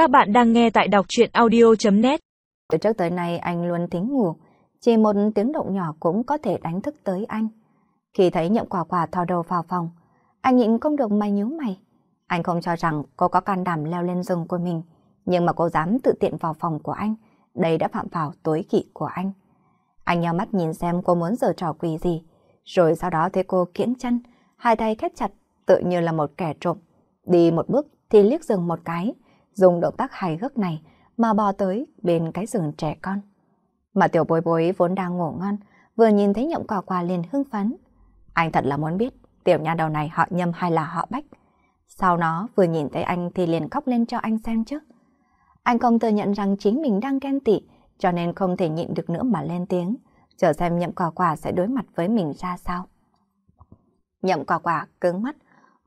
Các bạn đang nghe tại đọc chuyện audio.net Từ trước tới nay anh luôn thính ngủ, chỉ một tiếng động nhỏ cũng có thể đánh thức tới anh. Khi thấy nhậm quả quả thò đầu vào phòng, anh nhịn không được mày nhíu mày. Anh không cho rằng cô có can đảm leo lên giường của mình, nhưng mà cô dám tự tiện vào phòng của anh, đây đã phạm vào tối kỵ của anh. Anh nhau mắt nhìn xem cô muốn giở trò quỷ gì, rồi sau đó thấy cô kiễng chân, hai tay khép chặt, tự như là một kẻ trộm. Đi một bước thì liếc dừng một cái, dùng động tác hài hước này mà bò tới bên cái giường trẻ con. Mà tiểu bối bối vốn đang ngủ ngon, vừa nhìn thấy nhậm quả quả liền hưng phấn. Anh thật là muốn biết tiểu nha đầu này họ nhâm hay là họ bách. Sau nó vừa nhìn thấy anh thì liền khóc lên cho anh xem chứ. Anh không thừa nhận rằng chính mình đang ghen tị, cho nên không thể nhịn được nữa mà lên tiếng, chờ xem nhậm quả quả sẽ đối mặt với mình ra sao. Nhậm quả quả cứng mắt,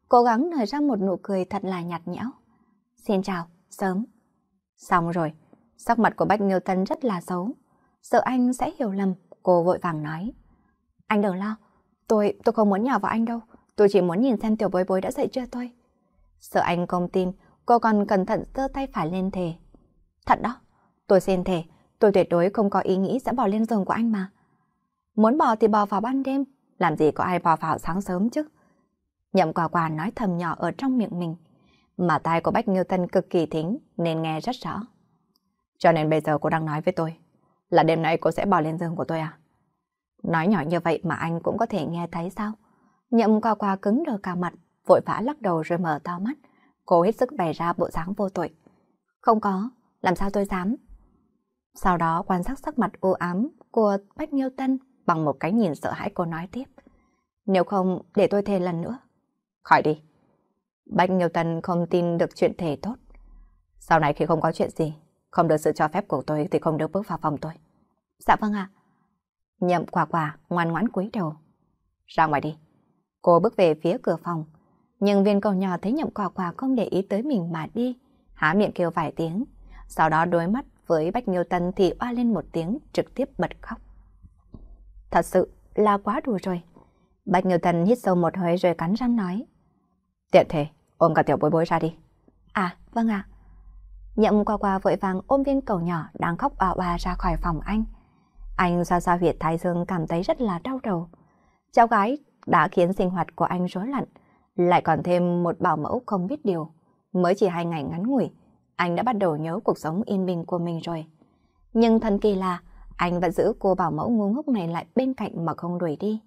cố gắng nở ra một nụ cười thật là nhạt nhẽo. Xin chào, sớm. Xong rồi, sắc mặt của Bách Nghiêu Tân rất là xấu. Sợ anh sẽ hiểu lầm, cô vội vàng nói. Anh đừng lo, tôi tôi không muốn nhào vào anh đâu. Tôi chỉ muốn nhìn xem tiểu bối bối đã dậy chưa thôi. Sợ anh không tin, cô còn cẩn thận giơ tay phải lên thề. Thật đó, tôi xin thề, tôi tuyệt đối không có ý nghĩ sẽ bỏ lên giường của anh mà. Muốn bỏ thì bỏ vào ban đêm, làm gì có ai bỏ vào sáng sớm chứ. Nhậm quả quả nói thầm nhỏ ở trong miệng mình, mà tai của Bách Nghiêu Tân cực kỳ thính nên nghe rất rõ. Cho nên bây giờ cô đang nói với tôi là đêm nay cô sẽ bỏ lên giường của tôi à? Nói nhỏ như vậy mà anh cũng có thể nghe thấy sao? Nhậm qua qua cứng đờ cả mặt, vội vã lắc đầu rồi mở to mắt. Cô hết sức bày ra bộ dáng vô tội. Không có, làm sao tôi dám? Sau đó quan sát sắc mặt u ám của Bách Nghiêu Tân bằng một cái nhìn sợ hãi cô nói tiếp. Nếu không, để tôi thề lần nữa. Khỏi đi. Bách Nghiêu Tân không tin được chuyện thể tốt. Sau này khi không có chuyện gì, không được sự cho phép của tôi thì không được bước vào phòng tôi. Dạ vâng ạ. Nhậm quả quả ngoan ngoãn cúi đầu. Ra ngoài đi. Cô bước về phía cửa phòng. Nhưng viên cầu nhỏ thấy nhậm quả quả không để ý tới mình mà đi. Há miệng kêu vài tiếng. Sau đó đối mắt với Bách Nghiêu Tân thì oa lên một tiếng trực tiếp bật khóc. Thật sự là quá đủ rồi. Bạch Nghiêu Tân hít sâu một hơi rồi cắn răng nói. Tiện thể, ôm cả tiểu bối bối ra đi. À, vâng ạ. Nhậm qua qua vội vàng ôm viên cầu nhỏ đang khóc oa oa ra khỏi phòng anh. Anh xa xa huyệt thái dương cảm thấy rất là đau đầu. Cháu gái đã khiến sinh hoạt của anh rối loạn, lại còn thêm một bảo mẫu không biết điều. Mới chỉ hai ngày ngắn ngủi, anh đã bắt đầu nhớ cuộc sống yên bình của mình rồi. Nhưng thần kỳ là anh vẫn giữ cô bảo mẫu ngu ngốc này lại bên cạnh mà không đuổi đi.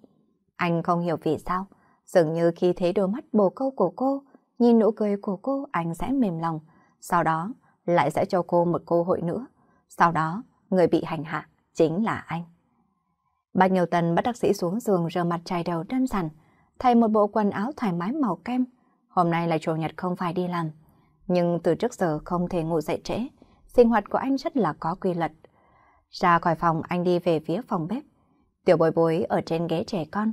Anh không hiểu vì sao, dường như khi thấy đôi mắt bồ câu của cô, nhìn nụ cười của cô anh sẽ mềm lòng, sau đó lại sẽ cho cô một cơ hội nữa. Sau đó, người bị hành hạ chính là anh. Bạch Nhiều Tần bắt bác sĩ xuống giường rửa mặt chải đầu đơn giản, thay một bộ quần áo thoải mái màu kem. Hôm nay là chủ nhật không phải đi làm, nhưng từ trước giờ không thể ngủ dậy trễ. Sinh hoạt của anh rất là có quy luật. Ra khỏi phòng anh đi về phía phòng bếp. Tiểu bồi bối ở trên ghế trẻ con,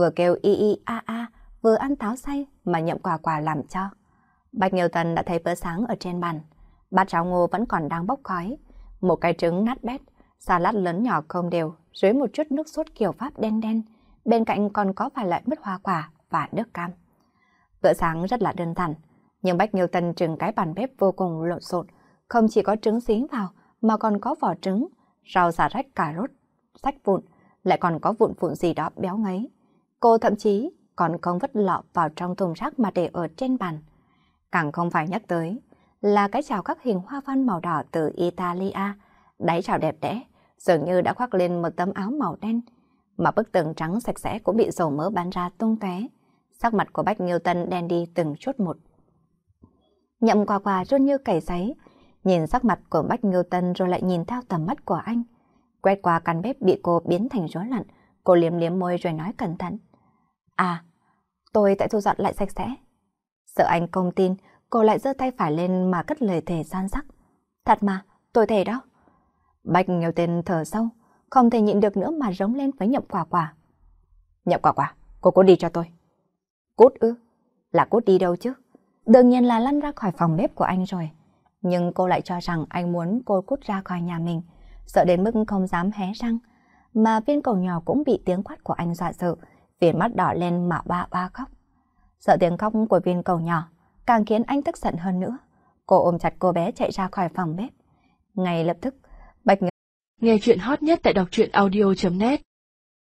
vừa kêu y y a a, vừa ăn táo xay mà nhậm quà quà làm cho. Bạch Nghiêu Tần đã thấy bữa sáng ở trên bàn. Bát cháo ngô vẫn còn đang bốc khói. Một cái trứng nát bét, salad lớn nhỏ không đều, dưới một chút nước sốt kiểu Pháp đen đen. Bên cạnh còn có vài loại mứt hoa quả và nước cam. Bữa sáng rất là đơn giản, nhưng Bách Nghiêu Tần trừng cái bàn bếp vô cùng lộn xộn, không chỉ có trứng xí vào mà còn có vỏ trứng, rau xà rách cà rốt, sách vụn, lại còn có vụn vụn gì đó béo ngấy. Cô thậm chí còn không vứt lọ vào trong thùng rác mà để ở trên bàn. Càng không phải nhắc tới là cái chảo các hình hoa văn màu đỏ từ Italia, đáy chảo đẹp đẽ, dường như đã khoác lên một tấm áo màu đen, mà bức tường trắng sạch sẽ cũng bị dầu mỡ bắn ra tung tóe. Sắc mặt của Bách Nghiêu Tân đen đi từng chút một. Nhậm quà quà run như cầy giấy, nhìn sắc mặt của Bách Nghiêu Tân rồi lại nhìn theo tầm mắt của anh. Quét qua căn bếp bị cô biến thành rối lặn, cô liếm liếm môi rồi nói cẩn thận. À, tôi sẽ thu dọn lại sạch sẽ. Sợ anh không tin, cô lại giơ tay phải lên mà cất lời thề san sắc. Thật mà, tôi thề đó. bạch nhiều tên thở sâu, không thể nhịn được nữa mà rống lên với nhậm quả quả. Nhậm quả quả, cô cút đi cho tôi. Cút ư? Là cút đi đâu chứ? Đương nhiên là lăn ra khỏi phòng bếp của anh rồi. Nhưng cô lại cho rằng anh muốn cô cút ra khỏi nhà mình, sợ đến mức không dám hé răng. Mà viên cầu nhỏ cũng bị tiếng quát của anh dọa sợ, viên mắt đỏ lên mà ba ba khóc. Sợ tiếng khóc của viên cầu nhỏ càng khiến anh tức giận hơn nữa. Cô ôm chặt cô bé chạy ra khỏi phòng bếp. Ngay lập tức, Bạch Ngân... Nghe chuyện hot nhất tại đọc truyện audio.net